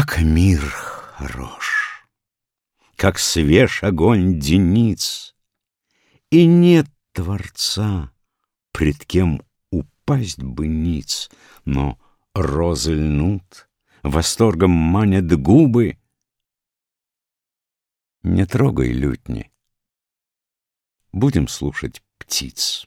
Как мир хорош, как свеж огонь дениц, И нет Творца, пред кем упасть бы ниц, Но розы льнут, восторгом манят губы. Не трогай лютни, будем слушать птиц.